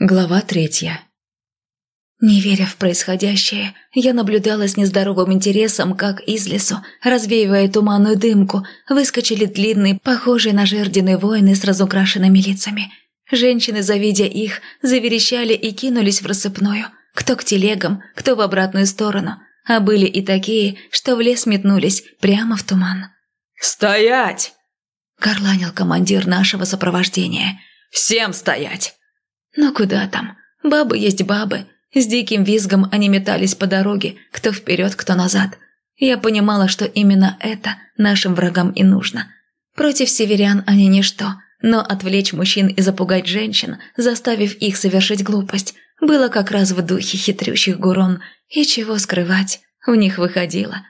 Глава третья. Не веря в происходящее, я наблюдала с нездоровым интересом, как из лесу, развеивая туманную дымку, выскочили длинные, похожие на жердины воины с разукрашенными лицами. Женщины, завидя их, заверещали и кинулись в рассыпную. Кто к телегам, кто в обратную сторону. А были и такие, что в лес метнулись прямо в туман. «Стоять!» – горланил командир нашего сопровождения. «Всем стоять!» Но куда там? Бабы есть бабы. С диким визгом они метались по дороге, кто вперед, кто назад. Я понимала, что именно это нашим врагам и нужно. Против северян они ничто, но отвлечь мужчин и запугать женщин, заставив их совершить глупость, было как раз в духе хитрющих гурон, и чего скрывать, у них выходило.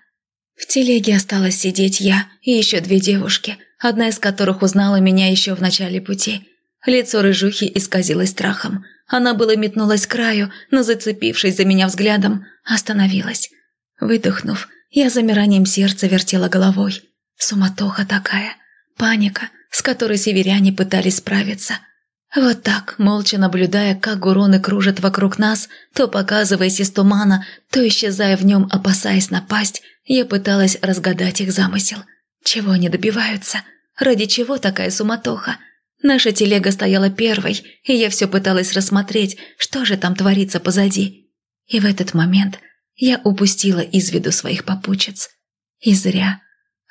В телеге осталось сидеть я и еще две девушки, одна из которых узнала меня еще в начале пути – Лицо рыжухи исказилось страхом. Она было метнулась к краю, но, зацепившись за меня взглядом, остановилась. Выдохнув, я замиранием сердца вертела головой. Суматоха такая, паника, с которой северяне пытались справиться. Вот так, молча наблюдая, как гуроны кружат вокруг нас, то показываясь из тумана, то исчезая в нем, опасаясь напасть, я пыталась разгадать их замысел. Чего они добиваются? Ради чего такая суматоха? Наша телега стояла первой, и я все пыталась рассмотреть, что же там творится позади. И в этот момент я упустила из виду своих попутчиц. И зря.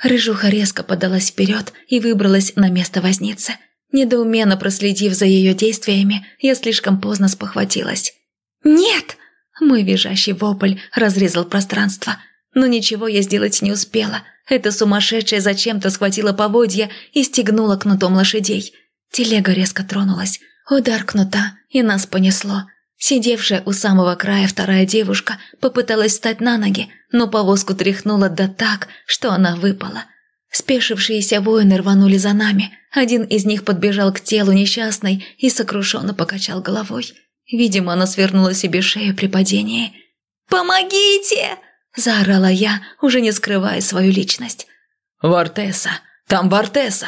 Рыжуха резко подалась вперед и выбралась на место возницы. Недоуменно проследив за ее действиями, я слишком поздно спохватилась. «Нет!» Мой визжащий вопль разрезал пространство. Но ничего я сделать не успела. Эта сумасшедшая зачем-то схватила поводья и стегнула кнутом лошадей. Телега резко тронулась. Удар кнута, и нас понесло. Сидевшая у самого края вторая девушка попыталась встать на ноги, но повозку тряхнула да так, что она выпала. Спешившиеся воины рванули за нами. Один из них подбежал к телу несчастной и сокрушенно покачал головой. Видимо, она свернула себе шею при падении. «Помогите!» – заорала я, уже не скрывая свою личность. «Вартеса! Там Вартеса!»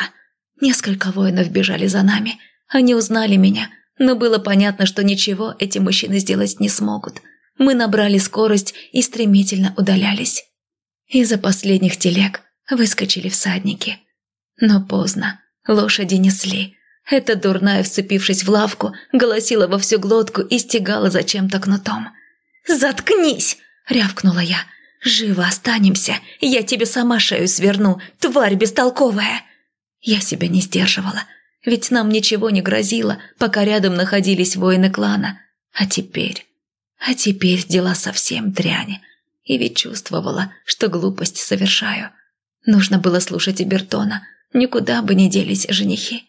Несколько воинов бежали за нами. Они узнали меня, но было понятно, что ничего эти мужчины сделать не смогут. Мы набрали скорость и стремительно удалялись. Из-за последних телег выскочили всадники. Но поздно. Лошади несли. Эта дурная, вцепившись в лавку, голосила во всю глотку и стегала зачем-то кнутом. «Заткнись!» – рявкнула я. «Живо останемся, я тебе сама шею сверну, тварь бестолковая!» Я себя не сдерживала, ведь нам ничего не грозило, пока рядом находились воины клана. А теперь... А теперь дела совсем дряни. И ведь чувствовала, что глупость совершаю. Нужно было слушать Эбертона, никуда бы не делись женихи.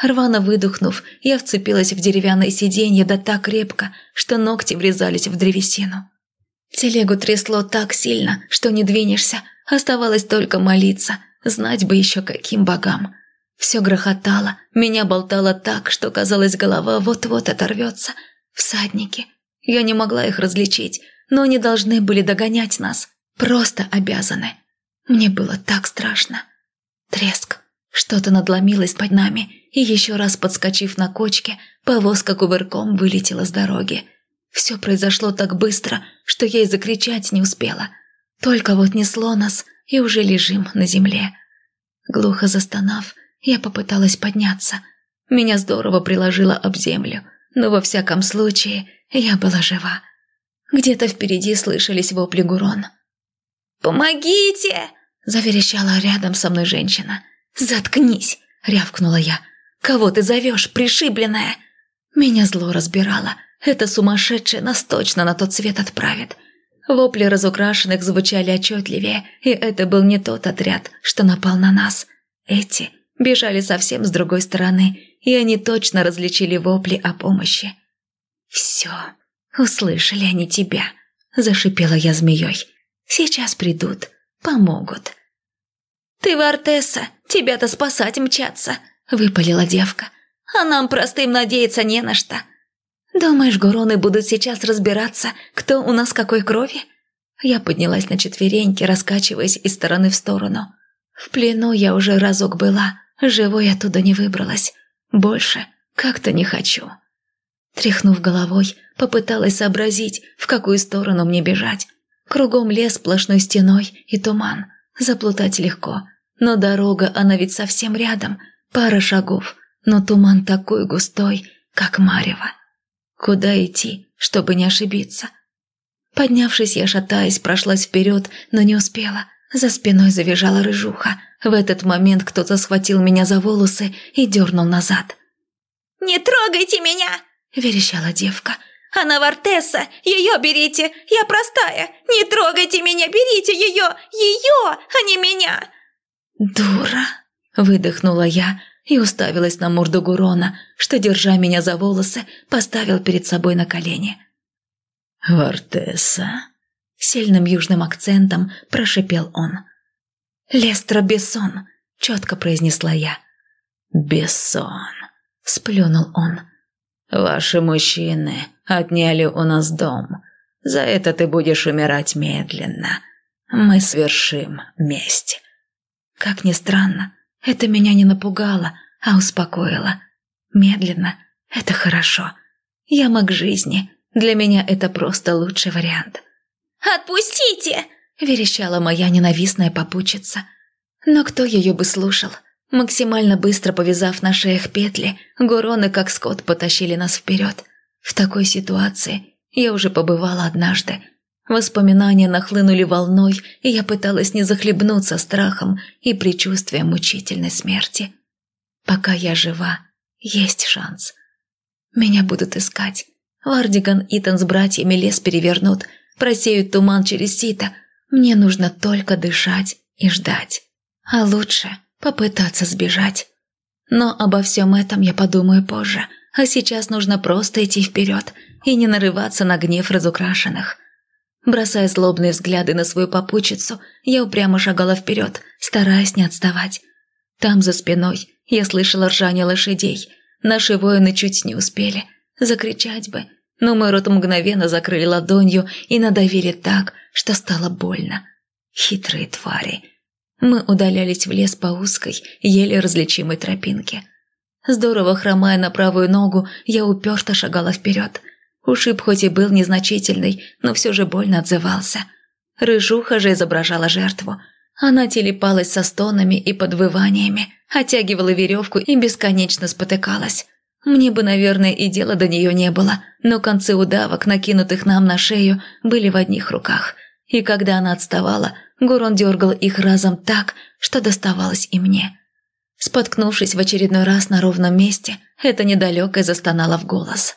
Рвано выдохнув, я вцепилась в деревянное сиденье да так крепко, что ногти врезались в древесину. Телегу трясло так сильно, что не двинешься, оставалось только молиться – Знать бы еще каким богам. Все грохотало, меня болтало так, что казалось, голова вот-вот оторвется. Всадники. Я не могла их различить, но они должны были догонять нас. Просто обязаны. Мне было так страшно. Треск. Что-то надломилось под нами, и еще раз подскочив на кочке, повозка кувырком вылетела с дороги. Все произошло так быстро, что я и закричать не успела. Только вот несло нас и уже лежим на земле. Глухо застонав, я попыталась подняться. Меня здорово приложило об землю, но во всяком случае я была жива. Где-то впереди слышались вопли Гурон. «Помогите!» – заверещала рядом со мной женщина. «Заткнись!» – рявкнула я. «Кого ты зовешь, пришибленная?» Меня зло разбирало. Это сумасшедшая нас точно на тот свет отправит. Вопли разукрашенных звучали отчетливее, и это был не тот отряд, что напал на нас. Эти бежали совсем с другой стороны, и они точно различили вопли о помощи. «Все, услышали они тебя», – зашипела я змеей. «Сейчас придут, помогут». «Ты Вартесса, тебя-то спасать мчаться», – выпалила девка. «А нам простым надеяться не на что». «Думаешь, гуроны будут сейчас разбираться, кто у нас какой крови?» Я поднялась на четвереньки, раскачиваясь из стороны в сторону. В плену я уже разок была, живой оттуда не выбралась. Больше как-то не хочу. Тряхнув головой, попыталась сообразить, в какую сторону мне бежать. Кругом лес сплошной стеной и туман. Заплутать легко. Но дорога, она ведь совсем рядом. Пара шагов. Но туман такой густой, как марево. Куда идти, чтобы не ошибиться? Поднявшись, я, шатаясь, прошлась вперед, но не успела. За спиной завизжала рыжуха. В этот момент кто-то схватил меня за волосы и дернул назад. «Не трогайте меня!» – верещала девка. «Она Вартесса! Ее берите! Я простая! Не трогайте меня! Берите ее! Ее, а не меня!» «Дура!» – выдохнула я и уставилась на морду Гурона, что, держа меня за волосы, поставил перед собой на колени. «Вартесса!» – сильным южным акцентом прошипел он. «Лестро Бессон!» – четко произнесла я. «Бессон!» – сплюнул он. «Ваши мужчины отняли у нас дом. За это ты будешь умирать медленно. Мы свершим месть». Как ни странно, это меня не напугало, а успокоило. Медленно – это хорошо. Я маг жизни. Для меня это просто лучший вариант. «Отпустите!» – верещала моя ненавистная попутчица. Но кто ее бы слушал? Максимально быстро повязав на шеях петли, гуроны как скот потащили нас вперед. В такой ситуации я уже побывала однажды. Воспоминания нахлынули волной, и я пыталась не захлебнуться страхом и предчувствием мучительной смерти. Пока я жива, есть шанс. Меня будут искать. Вардиган Итан с братьями лес перевернут, просеют туман через сито. Мне нужно только дышать и ждать. А лучше попытаться сбежать. Но обо всем этом я подумаю позже, а сейчас нужно просто идти вперед и не нарываться на гнев разукрашенных. Бросая злобные взгляды на свою попутчицу, я упрямо шагала вперед, стараясь не отставать. Там за спиной я слышала ржание лошадей. Наши воины чуть не успели. Закричать бы, но мой рот мгновенно закрыли ладонью и надавили так, что стало больно. Хитрые твари. Мы удалялись в лес по узкой, еле различимой тропинке. Здорово хромая на правую ногу, я уперто шагала вперед. Ушиб хоть и был незначительный, но все же больно отзывался. Рыжуха же изображала жертву. Она телепалась со стонами и подвываниями, оттягивала веревку и бесконечно спотыкалась. Мне бы, наверное, и дела до нее не было, но концы удавок, накинутых нам на шею, были в одних руках. И когда она отставала, Гурон дергал их разом так, что доставалось и мне. Споткнувшись в очередной раз на ровном месте, это недалекое застонало в голос.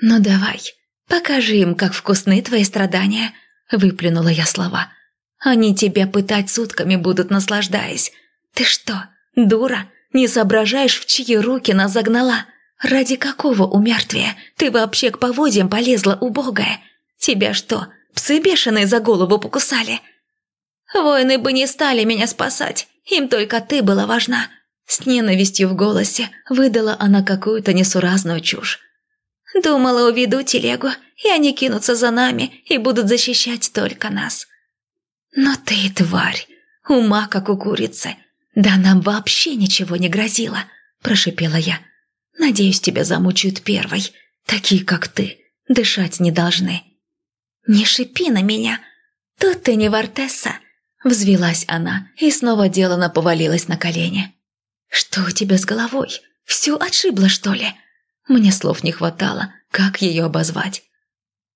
«Ну давай, покажи им, как вкусны твои страдания», – выплюнула я слова. «Они тебя пытать сутками будут, наслаждаясь. Ты что, дура, не соображаешь, в чьи руки нас загнала? Ради какого умертвия ты вообще к поводьям полезла, убогая? Тебя что, псы бешеные за голову покусали?» Воины бы не стали меня спасать, им только ты была важна». С ненавистью в голосе выдала она какую-то несуразную чушь. «Думала, уведу телегу, и они кинутся за нами и будут защищать только нас». «Но ты тварь, ума как у курицы. Да нам вообще ничего не грозило», – прошипела я. «Надеюсь, тебя замучают первой. Такие, как ты, дышать не должны». «Не шипи на меня. Тут ты не Вартесса, Взвелась она и снова делано повалилась на колени. «Что у тебя с головой? Всю отшибло, что ли?» Мне слов не хватало, как ее обозвать.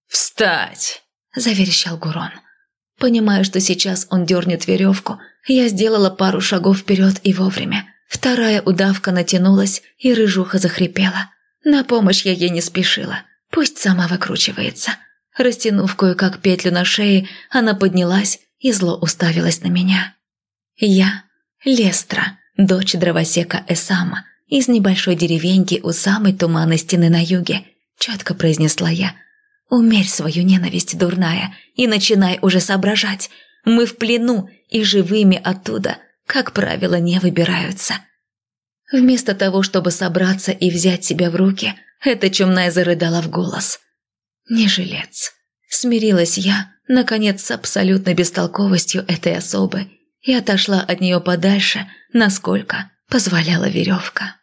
«Встать!» – заверещал Гурон. Понимая, что сейчас он дернет веревку, я сделала пару шагов вперед и вовремя. Вторая удавка натянулась, и рыжуха захрипела. На помощь я ей не спешила. Пусть сама выкручивается. Растянув кое-как петлю на шее, она поднялась и зло уставилась на меня. Я – Лестра, дочь дровосека Эсама, из небольшой деревеньки у самой туманной стены на юге, четко произнесла я. Умерь свою ненависть, дурная, и начинай уже соображать. Мы в плену, и живыми оттуда, как правило, не выбираются. Вместо того, чтобы собраться и взять себя в руки, эта чумная зарыдала в голос. «Не жилец». Смирилась я, наконец, с абсолютной бестолковостью этой особы и отошла от нее подальше, насколько позволяла веревка.